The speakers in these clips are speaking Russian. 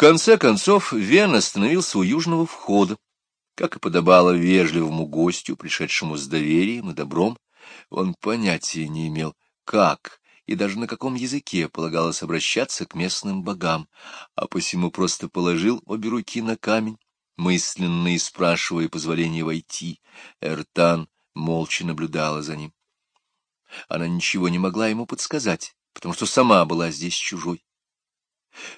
конце концов Вен остановился у южного входа. Как и подобало вежливому гостю, пришедшему с доверием и добром, он понятия не имел, как и даже на каком языке полагалось обращаться к местным богам, а посему просто положил обе руки на камень, мысленно спрашивая позволения войти. Эртан молча наблюдала за ним. Она ничего не могла ему подсказать, потому что сама была здесь чужой.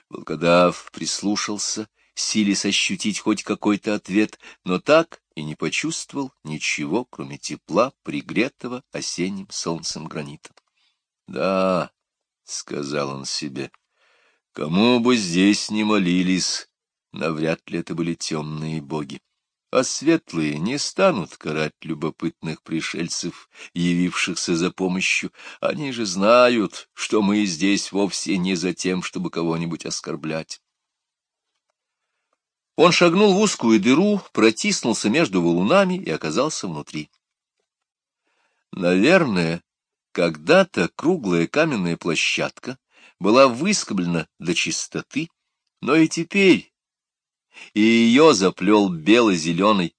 Волкодав прислушался, силясь ощутить хоть какой-то ответ, но так и не почувствовал ничего, кроме тепла, пригретого осенним солнцем гранита. — Да, — сказал он себе, — кому бы здесь не молились, навряд ли это были темные боги а светлые не станут карать любопытных пришельцев, явившихся за помощью. Они же знают, что мы здесь вовсе не за тем, чтобы кого-нибудь оскорблять. Он шагнул в узкую дыру, протиснулся между валунами и оказался внутри. Наверное, когда-то круглая каменная площадка была выскоблена до чистоты, но и теперь и ее заплел бело-зеленый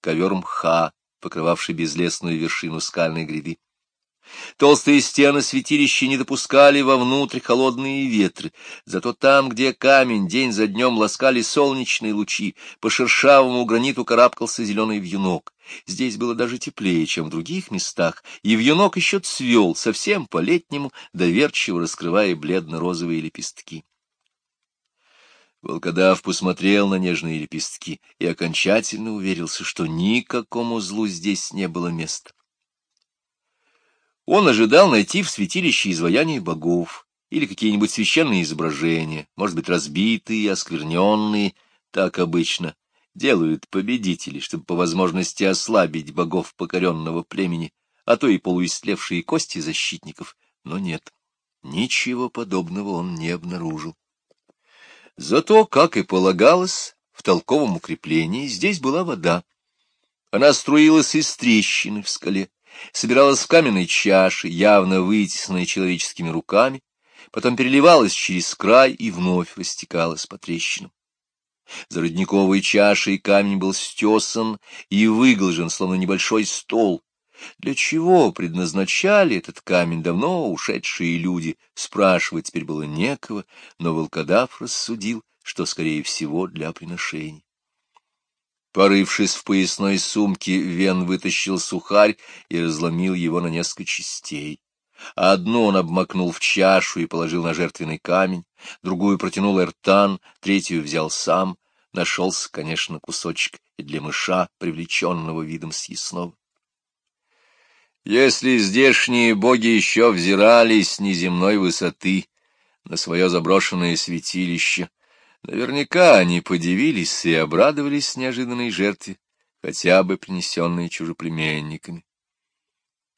ковер мха, покрывавший безлесную вершину скальной гряды. Толстые стены святилища не допускали вовнутрь холодные ветры, зато там, где камень день за днем ласкали солнечные лучи, по шершавому граниту карабкался зеленый вьюнок. Здесь было даже теплее, чем в других местах, и вьюнок еще цвел, совсем по-летнему, доверчиво раскрывая бледно-розовые лепестки. Волкодав посмотрел на нежные лепестки и окончательно уверился, что никакому злу здесь не было места. Он ожидал найти в святилище изваяния богов или какие-нибудь священные изображения, может быть, разбитые, оскверненные, так обычно делают победители, чтобы по возможности ослабить богов покоренного племени, а то и полуистлевшие кости защитников, но нет, ничего подобного он не обнаружил. Зато, как и полагалось, в толковом укреплении здесь была вода. Она струилась из трещины в скале, собиралась в каменной чаше, явно вытесанной человеческими руками, потом переливалась через край и вновь растекалась по трещинам. За родниковой чашей камень был стесан и выглажен, словно небольшой стол, для чего предназначали этот камень давно ушедшие люди, спрашивать теперь было некого, но волкодав рассудил, что, скорее всего, для приношений. Порывшись в поясной сумке, Вен вытащил сухарь и разломил его на несколько частей. Одну он обмакнул в чашу и положил на жертвенный камень, другую протянул Эртан, третью взял сам. Нашелся, конечно, кусочек и для мыша, привлеченного видом съестного. Если здешние боги еще взирались с неземной высоты на свое заброшенное святилище, наверняка они подивились и обрадовались неожиданной жертве, хотя бы принесенной чужеплеменниками.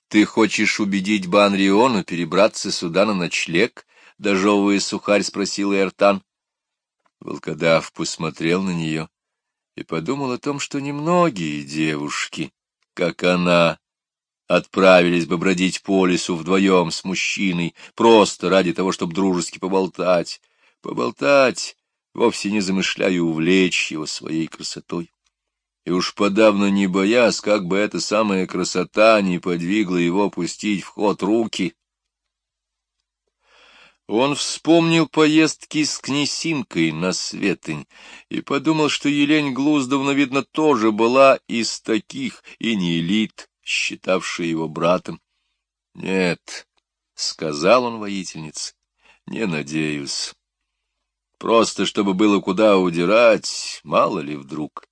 Ты хочешь убедить Банриону перебраться сюда на ночлег? — дожевывая сухарь, спросил Эртан. Волкодав посмотрел на нее и подумал о том, что немногие девушки, как она, отправились бы бродить по лесу вдвоем с мужчиной, просто ради того, чтобы дружески поболтать. Поболтать, вовсе не замышляя увлечь его своей красотой. И уж подавно не боясь, как бы эта самая красота не подвигла его пустить в ход руки. Он вспомнил поездки с князинкой на Светынь и подумал, что Елень Глуздовна, видно, тоже была из таких, и не элит, считавшая его братом. — Нет, — сказал он воительнице, — не надеюсь. Просто чтобы было куда удирать, мало ли вдруг.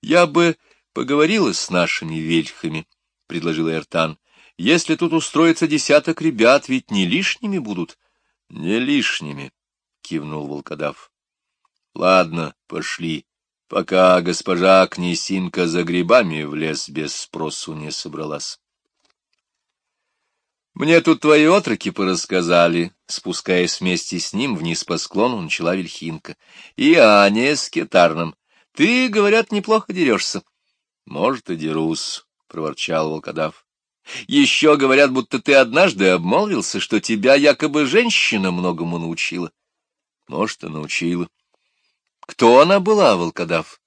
Я бы поговорила с нашими вельхами, — предложил Эртан. Если тут устроится десяток ребят, ведь не лишними будут. — Не лишними, — кивнул волкодав. — Ладно, пошли пока госпожа Князинка за грибами в лес без спросу не собралась. «Мне тут твои отроки порассказали», — спускаясь вместе с ним вниз по склону, начала Вельхинка. «И Аня с китарным. Ты, говорят, неплохо дерешься». «Может, и дерусь», — проворчал волкодав. «Еще говорят, будто ты однажды обмолвился, что тебя якобы женщина многому научила». «Может, и научила». Кто она была, волкодав?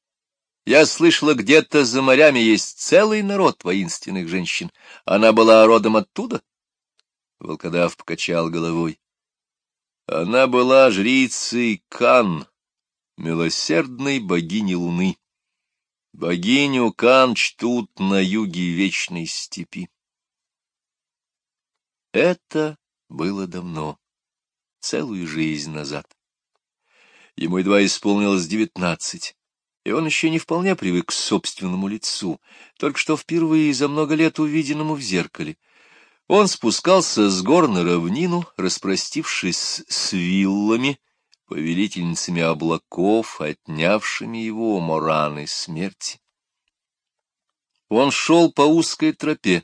Я слышала, где-то за морями есть целый народ воинственных женщин. Она была родом оттуда? Волкодав покачал головой. Она была жрицей Кан, милосердной богини Луны. Богиню Кан чтут на юге вечной степи. Это было давно, целую жизнь назад. Ему едва исполнилось девятнадцать, и он еще не вполне привык к собственному лицу, только что впервые за много лет увиденному в зеркале. Он спускался с гор на равнину, распростившись с виллами, повелительницами облаков, отнявшими его мораны смерти. Он шел по узкой тропе,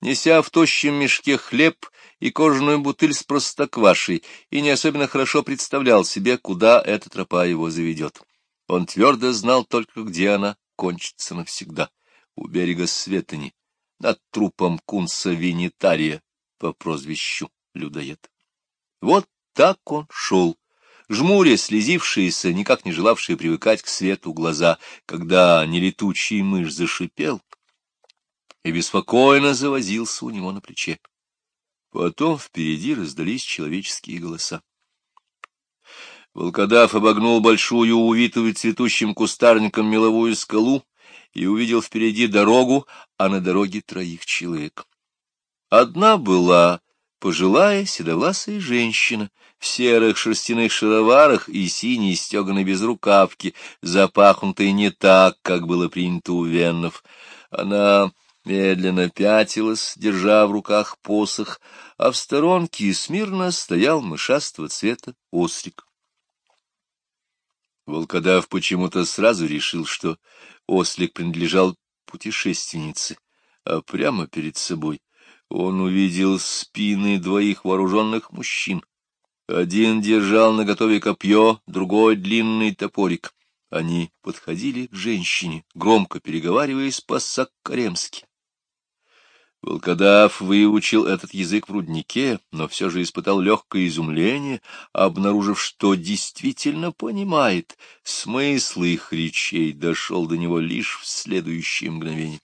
неся в тощем мешке хлеб и кожаную бутыль с простоквашей, и не особенно хорошо представлял себе, куда эта тропа его заведет. Он твердо знал только, где она кончится навсегда, у берега Светани, над трупом кунса Винитария по прозвищу Людоед. Вот так он шел, жмуря слезившиеся, никак не желавшие привыкать к свету глаза, когда нелетучий мышь зашипел и беспокойно завозился у него на плече. Потом впереди раздались человеческие голоса. Волкодав обогнул большую, увитую цветущим кустарником меловую скалу и увидел впереди дорогу, а на дороге троих человек. Одна была пожилая седовласая женщина в серых шерстяных шароварах и синей стеганой безрукавке, запахнутой не так, как было принято у веннов. Она медленно пятилась, держа в руках посох, а в сторонке смирно стоял мышастого цвета ослик. Волкодав почему-то сразу решил, что ослик принадлежал путешественнице, а прямо перед собой он увидел спины двоих вооруженных мужчин. Один держал наготове копье, другой — длинный топорик. Они подходили к женщине, громко переговариваясь по-саккаремски. Волкодав выучил этот язык в руднике, но все же испытал легкое изумление, обнаружив, что действительно понимает. Смысл их речей дошел до него лишь в следующее мгновение.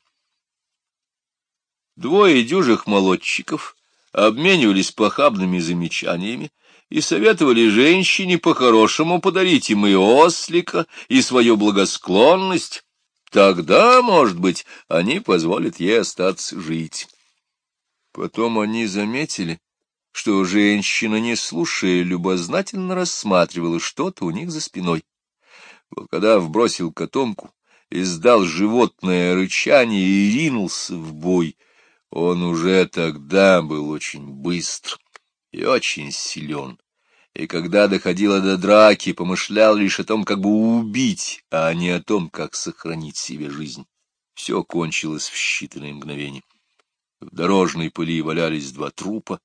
Двое дюжих молодчиков обменивались похабными замечаниями и советовали женщине по-хорошему подарить им и ослика, и свою благосклонность. Тогда, может быть, они позволят ей остаться жить. Потом они заметили, что женщина, не слушая, любознательно рассматривала что-то у них за спиной. Волкодав бросил котомку, издал животное рычание и ринулся в бой — он уже тогда был очень быстр и очень силен, и когда доходило до драки, помышлял лишь о том, как бы убить, а не о том, как сохранить себе жизнь. Все кончилось в считанные мгновения. В дорожной пыли валялись два трупа,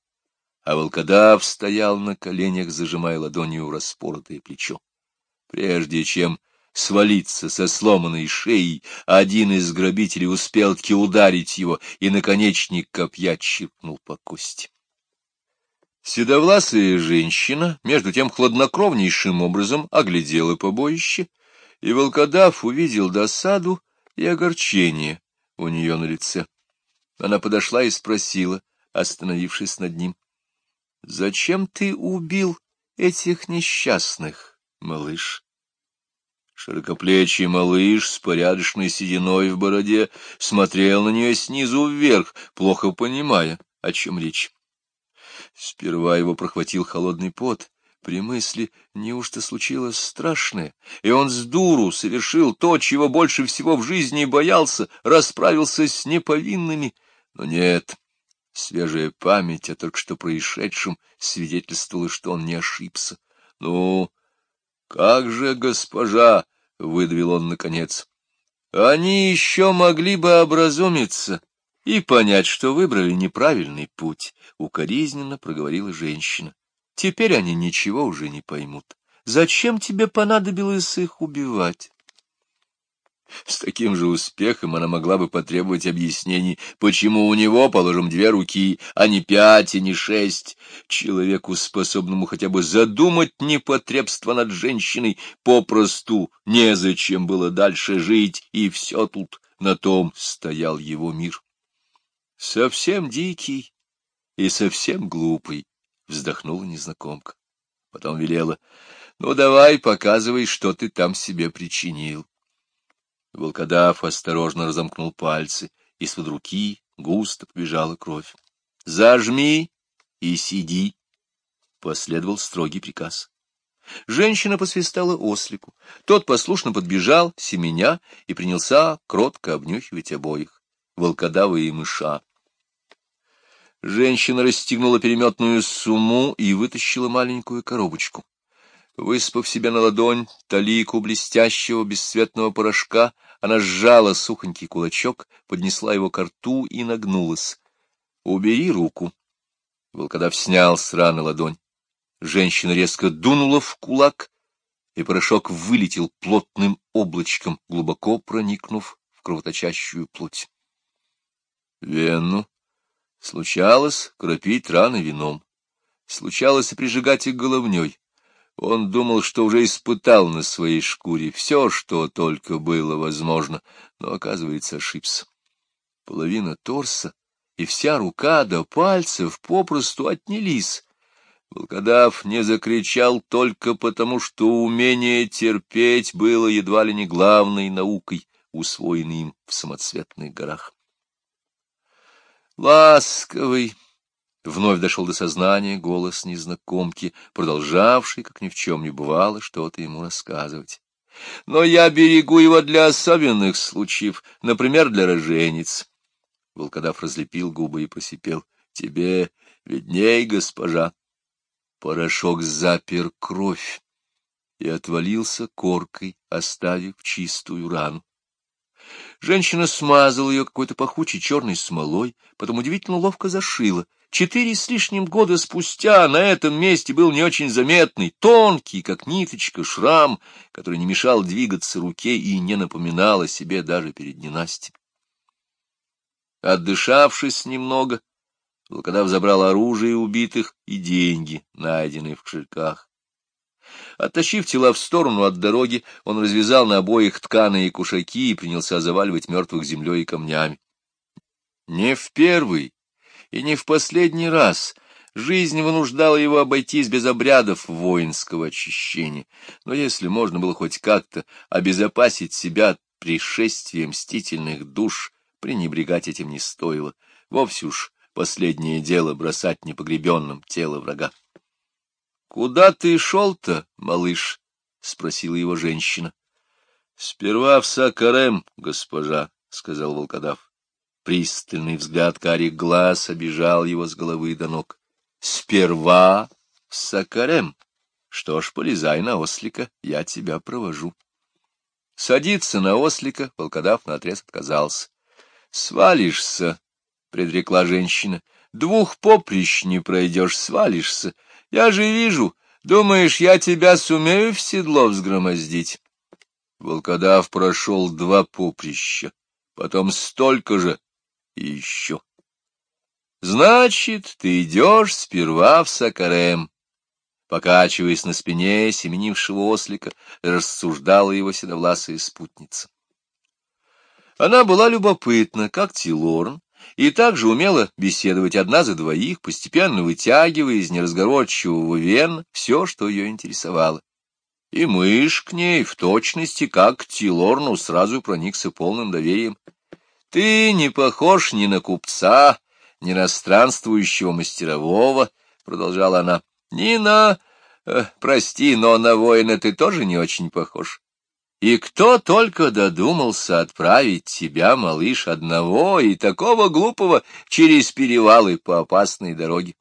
а волкодав стоял на коленях, зажимая ладонью распоротое плечо. Прежде чем свалиться со сломанной шеей, один из грабителей успел-таки ударить его, и наконечник копья чиркнул по кости. Седовласая женщина, между тем хладнокровнейшим образом, оглядела побоище, и волкодав увидел досаду и огорчение у нее на лице. Она подошла и спросила, остановившись над ним, — Зачем ты убил этих несчастных, малыш? Широкоплечий малыш с порядочной сединой в бороде смотрел на нее снизу вверх, плохо понимая, о чем речь. Сперва его прохватил холодный пот, при мысли, неужто случилось страшное, и он с дуру совершил то, чего больше всего в жизни боялся, расправился с неповинными. Но нет, свежая память о только что происшедшем свидетельствовала, что он не ошибся. Ну, как же, госпожа, — выдавил он наконец. Они еще могли бы образумиться и понять, что выбрали неправильный путь, — укоризненно проговорила женщина. Теперь они ничего уже не поймут. Зачем тебе понадобилось их убивать? С таким же успехом она могла бы потребовать объяснений, почему у него, положим, две руки, а не пять и не шесть. Человеку, способному хотя бы задумать непотребство над женщиной, попросту незачем было дальше жить, и все тут, на том стоял его мир. Совсем дикий и совсем глупый, вздохнула незнакомка. Потом велела, ну давай, показывай, что ты там себе причинил. Волкодав осторожно разомкнул пальцы, из-под руки густо побежала кровь. — Зажми и сиди! — последовал строгий приказ. Женщина посвистала ослику. Тот послушно подбежал, семеня, и принялся кротко обнюхивать обоих, волкодава и мыша. Женщина расстегнула переметную сумму и вытащила маленькую коробочку. Выспав себе на ладонь талику блестящего бесцветного порошка, она сжала сухонький кулачок, поднесла его к рту и нагнулась. — Убери руку. Волкодав снял с раны ладонь. Женщина резко дунула в кулак, и порошок вылетел плотным облачком, глубоко проникнув в кровоточащую плоть. Вену случалось кропить раны вином, случалось и прижигать их головней. Он думал, что уже испытал на своей шкуре все, что только было возможно, но, оказывается, ошибся. Половина торса и вся рука до пальцев попросту отнялись. Волкодав не закричал только потому, что умение терпеть было едва ли не главной наукой, усвоенной им в самоцветных горах. Ласковый, Вновь дошел до сознания голос незнакомки, продолжавший, как ни в чем не бывало, что-то ему рассказывать. Но я берегу его для особенных случаев, например, для рожениц. Волкодав разлепил губы и посипел. — Тебе видней, госпожа. Порошок запер кровь и отвалился коркой, оставив чистую рану. Женщина смазала ее какой-то пахучей черной смолой, потом удивительно ловко зашила — Четыре с лишним года спустя на этом месте был не очень заметный, тонкий, как ниточка, шрам, который не мешал двигаться руке и не напоминал о себе даже перед ненастьем. Отдышавшись немного, волкодав забрал оружие убитых и деньги, найденные в кошельках. Оттащив тела в сторону от дороги, он развязал на обоих тканые кушаки и принялся заваливать мертвых землей и камнями. Не в первый, и не в последний раз жизнь вынуждала его обойтись без обрядов воинского очищения. Но если можно было хоть как-то обезопасить себя от пришествия мстительных душ, пренебрегать этим не стоило. Вовсе уж последнее дело бросать непогребенным тело врага. — Куда ты шел-то, малыш? — спросила его женщина. — Сперва в Сакарем, госпожа, — сказал волкодав. Пристальный взгляд карих глаз обижал его с головы до ног. Сперва с Сакарем. Что ж, полезай на ослика, я тебя провожу. Садиться на ослика волкодав наотрез отказался. — Свалишься, — предрекла женщина. — Двух поприщ не пройдешь, свалишься. Я же вижу, думаешь, я тебя сумею в седло взгромоздить? Волкодав прошел два поприща, потом столько же, и еще. Значит, ты идешь сперва в Сакарем. Покачиваясь на спине семенившего ослика, рассуждала его седовласая спутница. Она была любопытна, как Тилорн, и также умела беседовать одна за двоих, постепенно вытягивая из неразговорчивого вен все, что ее интересовало. И мышь к ней, в точности, как к Тилорну, сразу проникся полным доверием. Ты не похож ни на купца, ни на странствующего мастерового, — продолжала она, — ни на... Э, прости, но на воина ты тоже не очень похож. И кто только додумался отправить тебя, малыш, одного и такого глупого через перевалы по опасной дороге?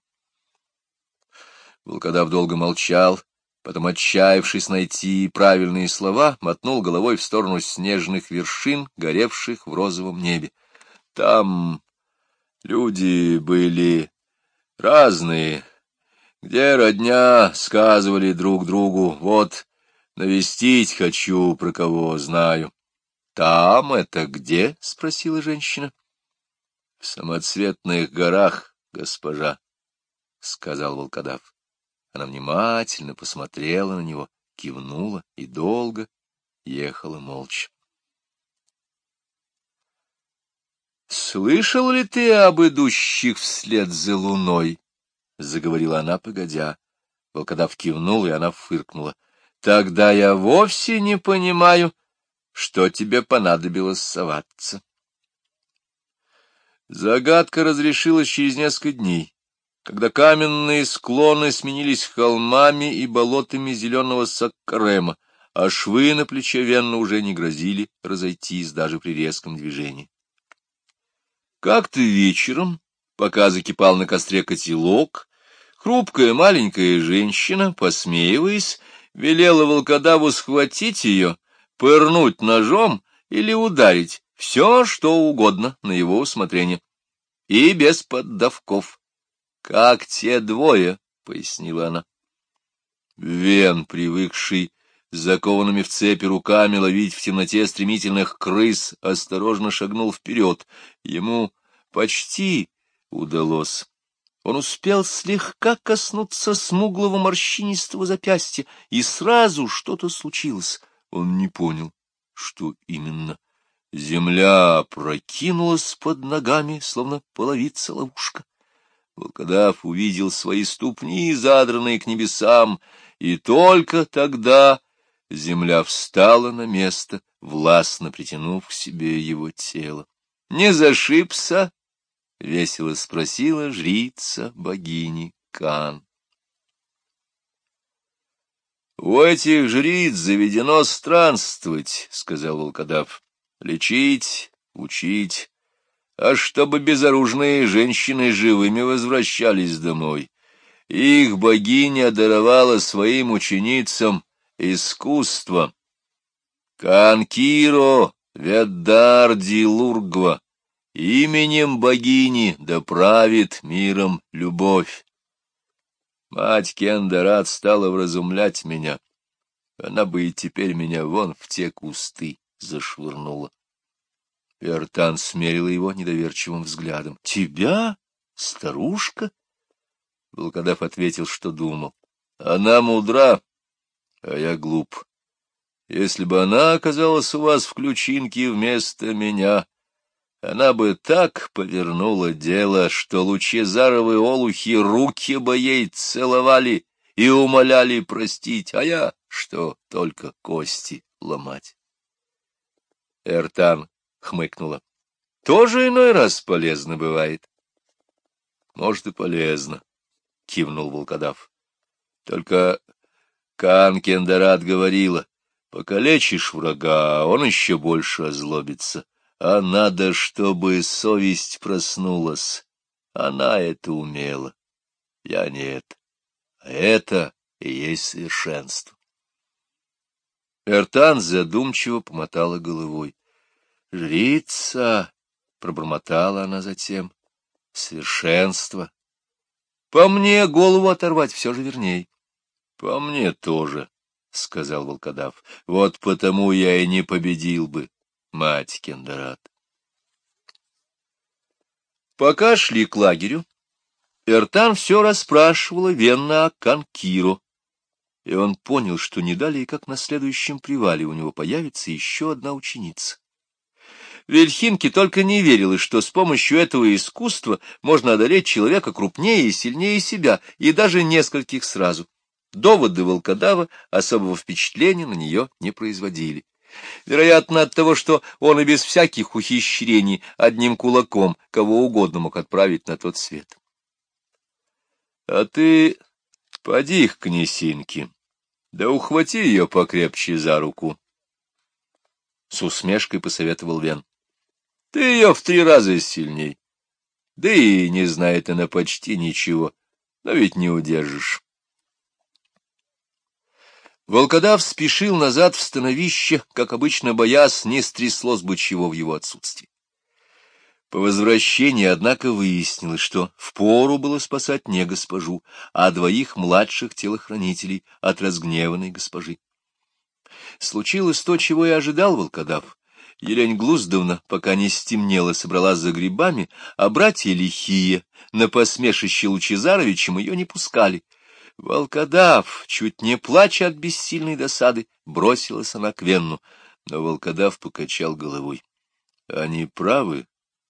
Волкодав долго молчал, Потом, отчаявшись найти правильные слова, мотнул головой в сторону снежных вершин, горевших в розовом небе. Там люди были разные. Где родня, сказывали друг другу, вот навестить хочу, про кого знаю. — Там это где? — спросила женщина. — В самоцветных горах, госпожа, — сказал волкодав. Она внимательно посмотрела на него, кивнула и долго ехала молча. «Слышал ли ты об идущих вслед за луной?» — заговорила она, погодя. Волкодав кивнул, и она фыркнула. «Тогда я вовсе не понимаю, что тебе понадобилось соваться». Загадка разрешилась через несколько дней, когда каменные склоны сменились холмами и болотами зеленого саккарема, а швы на плече Венна уже не грозили разойтись даже при резком движении. Как-то вечером, пока закипал на костре котелок, хрупкая маленькая женщина, посмеиваясь, велела волкодаву схватить ее, пырнуть ножом или ударить, все, что угодно на его усмотрение, и без поддавков. — Как те двое, — пояснила она. Вен, привыкший закованными в цепи руками ловить в темноте стремительных крыс, осторожно шагнул вперед. Ему почти удалось. Он успел слегка коснуться смуглого морщинистого запястья, и сразу что-то случилось. Он не понял, что именно. Земля прокинулась под ногами, словно половица ловушка. Волкодав увидел свои ступни, задранные к небесам, и только тогда земля встала на место, властно притянув к себе его тело. «Не зашибся?» — весело спросила жрица богини Кан. «У этих жриц заведено странствовать», — сказал волкодав, — «лечить, учить, а чтобы безоружные женщины живыми возвращались домой. Их богиня даровала своим ученицам искусство. Канкиро Веддарди Лургва, именем богини доправит миром любовь. Мать Кендерат стала вразумлять меня. Она бы и теперь меня вон в те кусты зашвырнула. Пертан смерила его недоверчивым взглядом. — Тебя, старушка? Волкодав ответил, что думал. — Она мудра, а я глуп. Если бы она оказалась у вас в ключинке вместо меня, она бы так повернула дело, что лучезаровые олухи руки бы ей целовали и умоляли простить, а я что, только кости ломать. Эртан хмыкнула. — Тоже иной раз полезно бывает. — Может, и полезно, — кивнул волкодав. — Только Кан Кендерат говорила, покалечишь врага, он еще больше озлобится. А надо, чтобы совесть проснулась. Она это умела. Я нет. А это и есть совершенство. Эртан задумчиво помотала головой. — Жрица! — пробормотала она затем. — Совершенство! По мне голову оторвать все же верней. — По мне тоже, — сказал волкодав. — Вот потому я и не победил бы, мать Кендерат. Пока шли к лагерю, Эртан все расспрашивала Венна о Канкиро, и он понял, что не далее, как на следующем привале у него появится еще одна ученица. Вельхинки только не верила, что с помощью этого искусства можно одолеть человека крупнее и сильнее себя, и даже нескольких сразу. Доводы волкодава особого впечатления на нее не производили. Вероятно, от того, что он и без всяких ухищрений одним кулаком кого угодно мог отправить на тот свет. — А ты поди к князинке, да ухвати ее покрепче за руку. С усмешкой посоветовал Вен. Ты ее в три раза сильней. Да и не знает она почти ничего, но ведь не удержишь. Волкодав спешил назад в становище, как обычно, боясь, не стряслось бы чего в его отсутствии. По возвращении, однако, выяснилось, что впору было спасать не госпожу, а двоих младших телохранителей от разгневанной госпожи. Случилось то, чего и ожидал волкодав. Елень Глуздовна, пока не стемнело, собралась за грибами, а братья лихие на посмешище Лучезаровичем ее не пускали. Волкодав, чуть не плача от бессильной досады, бросилась она к Венну, но волкодав покачал головой. — Они правы,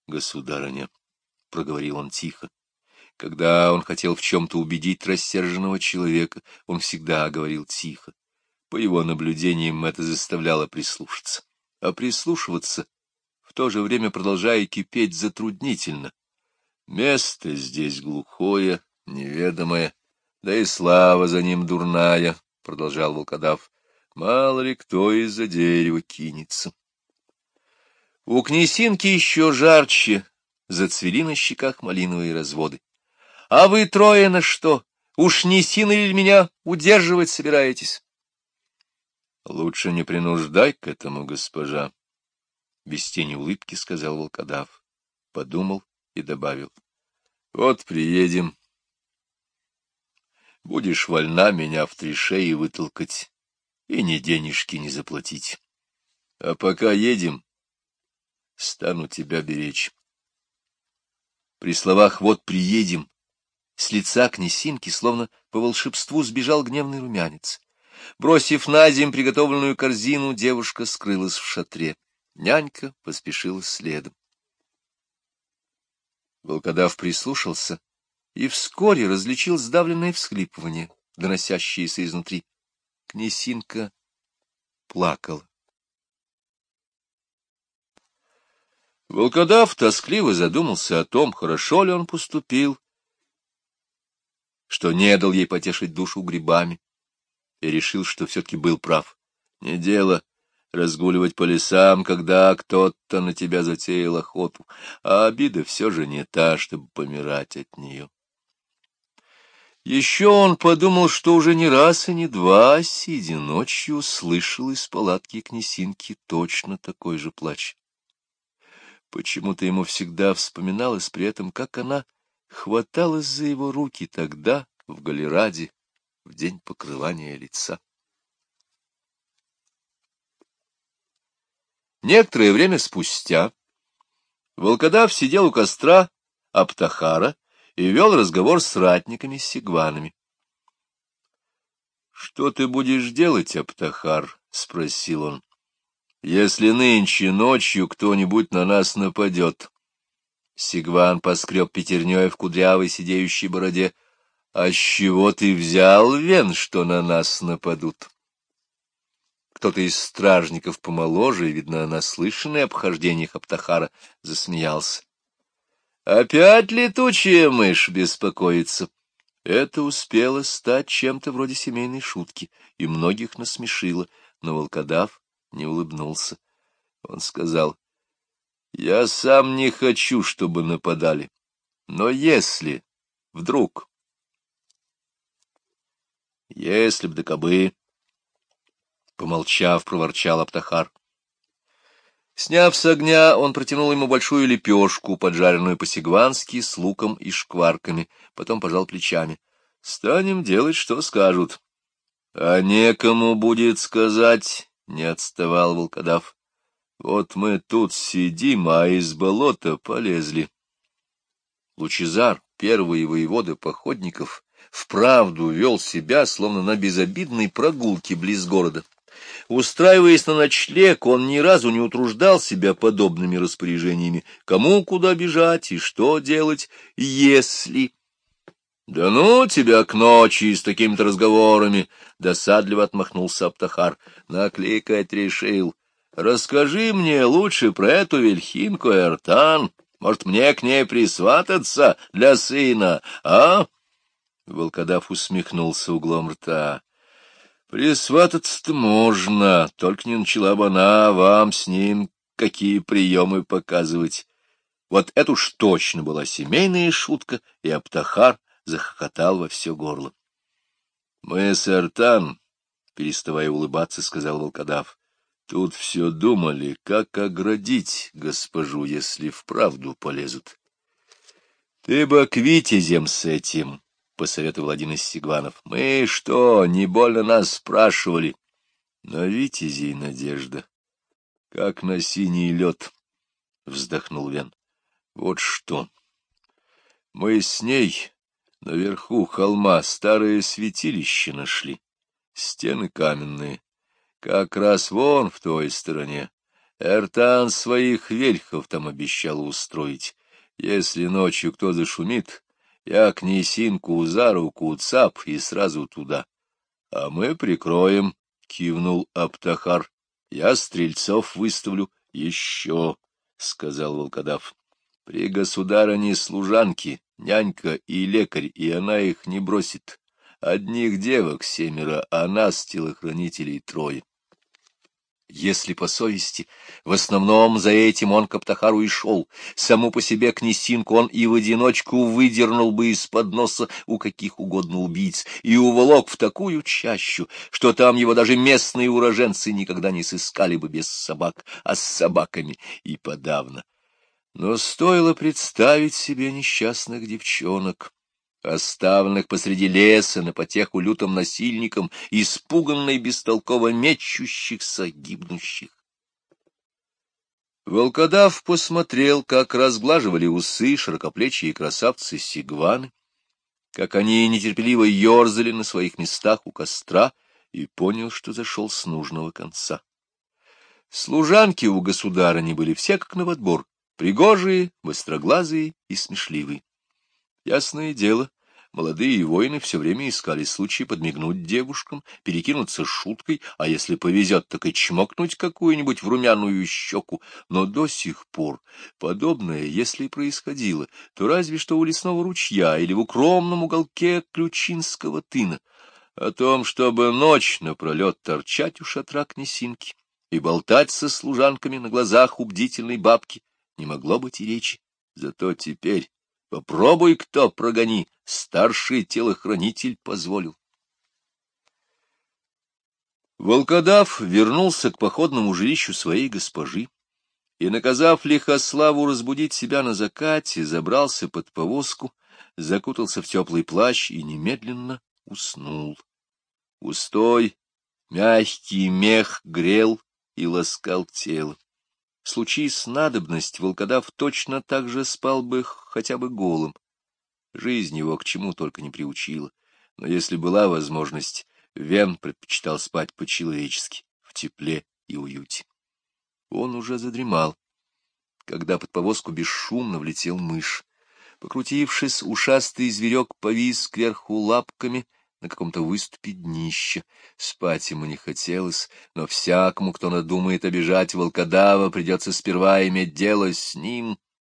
государыня, — проговорил он тихо. Когда он хотел в чем-то убедить рассерженного человека, он всегда говорил тихо. По его наблюдениям это заставляло прислушаться а прислушиваться, в то же время продолжая кипеть, затруднительно. Место здесь глухое, неведомое, да и слава за ним дурная, — продолжал волкодав. Мало ли кто из-за дерева кинется. У князинки еще жарче зацвели на щеках малиновые разводы. — А вы трое на что? Уж не сильно ли меня удерживать собираетесь? — Лучше не принуждай к этому, госпожа, — без тени улыбки сказал волкодав. Подумал и добавил. — Вот приедем. Будешь вольна меня в три шеи вытолкать и ни денежки не заплатить. А пока едем, стану тебя беречь. При словах «вот приедем» с лица князинки словно по волшебству сбежал гневный румянец. Бросив на земь приготовленную корзину, девушка скрылась в шатре. Нянька поспешила следом. Волкодав прислушался и вскоре различил сдавленное всхлипывание, доносящееся изнутри. Князинка плакала. Волкодав тоскливо задумался о том, хорошо ли он поступил, что не дал ей потешить душу грибами и решил, что все-таки был прав. Не дело разгуливать по лесам, когда кто-то на тебя затеял охоту, а обида все же не та, чтобы помирать от нее. Еще он подумал, что уже не раз и не два, сидя ночью, слышал из палатки князинки точно такой же плач. Почему-то ему всегда вспоминалось при этом, как она хваталась за его руки тогда, в Галераде, в день покрывания лица. Некоторое время спустя волкодав сидел у костра Аптахара и вел разговор с ратниками-сигванами. — Что ты будешь делать, Аптахар? — спросил он. — Если нынче ночью кто-нибудь на нас нападет. Сигван поскреб пятерней в кудрявой сидеющей бороде. А с чего ты взял, Вен, что на нас нападут? Кто-то из стражников помоложе, видно, наслышанный об хождениях Аптахара, засмеялся. Опять летучая мышь беспокоится. Это успело стать чем-то вроде семейной шутки, и многих насмешило, но волкодав не улыбнулся. Он сказал, — Я сам не хочу, чтобы нападали, но если вдруг если б да кобы, — помолчав, проворчал Аптахар. Сняв с огня, он протянул ему большую лепешку, поджаренную по-сигвански, с луком и шкварками, потом пожал плечами. — Станем делать, что скажут. — А некому будет сказать, — не отставал волкодав. — Вот мы тут сидим, а из болота полезли. Лучезар, первый воевода походников, вправду вел себя, словно на безобидной прогулке близ города. Устраиваясь на ночлег, он ни разу не утруждал себя подобными распоряжениями, кому куда бежать и что делать, если... — Да ну тебя к ночи с такими-то разговорами! — досадливо отмахнулся Аптахар. — Накликать решил. Расскажи мне лучше про эту вельхинку Эртан. Может, мне к ней присвататься для сына, а? Волкодав усмехнулся углом рта. Присвататься-то можно, только не начала бы она вам с ним какие приемы показывать. Вот это уж точно была семейная шутка, и Аптахар захохотал во все горло. — Мы с Артан, — переставая улыбаться, сказал волкодав, — тут все думали, как оградить госпожу, если вправду полезут. — Ты бы к витязем с этим, — посоветовал один из сигванов. — Мы что, не больно нас спрашивали? — На витязей надежда. как на синий лед, — вздохнул Вен. — Вот что. Мы с ней наверху холма старое святилище нашли, стены каменные, как раз вон в той стороне. Эртан своих вельхов там обещал устроить. Если ночью кто зашумит, я князинку за руку цап и сразу туда. — А мы прикроем, — кивнул Аптахар. — Я стрельцов выставлю. — Еще, — сказал волкодав. — При государыне служанки, нянька и лекарь, и она их не бросит. Одних девок семеро, а нас, телохранителей, трое. Если по совести, в основном за этим он к Аптахару и шел. Саму по себе князинку он и в одиночку выдернул бы из-под носа у каких угодно убийц и уволок в такую чащу, что там его даже местные уроженцы никогда не сыскали бы без собак, а с собаками и подавно. Но стоило представить себе несчастных девчонок, оставленных посреди леса на потеху лютым насильникам, испуганно и бестолково мечущихся, гибнущих. Волкодав посмотрел, как разглаживали усы широкоплечие красавцы Сигваны, как они нетерпеливо ерзали на своих местах у костра, и понял, что зашел с нужного конца. Служанки у государыни были все как на отбор, пригожие, быстроглазые и смешливые. Ясное дело, молодые воины все время искали случай подмигнуть девушкам, перекинуться шуткой, а если повезет, так и чмокнуть какую-нибудь в румяную щеку. Но до сих пор подобное, если и происходило, то разве что у лесного ручья или в укромном уголке Ключинского тына. О том, чтобы ночь напролет торчать у шатра князинки и болтать со служанками на глазах у бдительной бабки, не могло быть и речи. Зато теперь Попробуй кто прогони, старший телохранитель позволил. Волкодав вернулся к походному жилищу своей госпожи и, наказав Лихославу разбудить себя на закате, забрался под повозку, закутался в теплый плащ и немедленно уснул. Устой, мягкий мех грел и ласкал тело. Случись надобность, волкодав точно так же спал бы хотя бы голым. Жизнь его к чему только не приучила. Но если была возможность, Вен предпочитал спать по-человечески, в тепле и уюте. Он уже задремал, когда под повозку бесшумно влетел мышь. Покрутившись, ушастый зверек повис кверху лапками — на каком-то выступе днища. Спать ему не хотелось, но всякому, кто надумает обижать волкодава, придется сперва иметь дело с ним,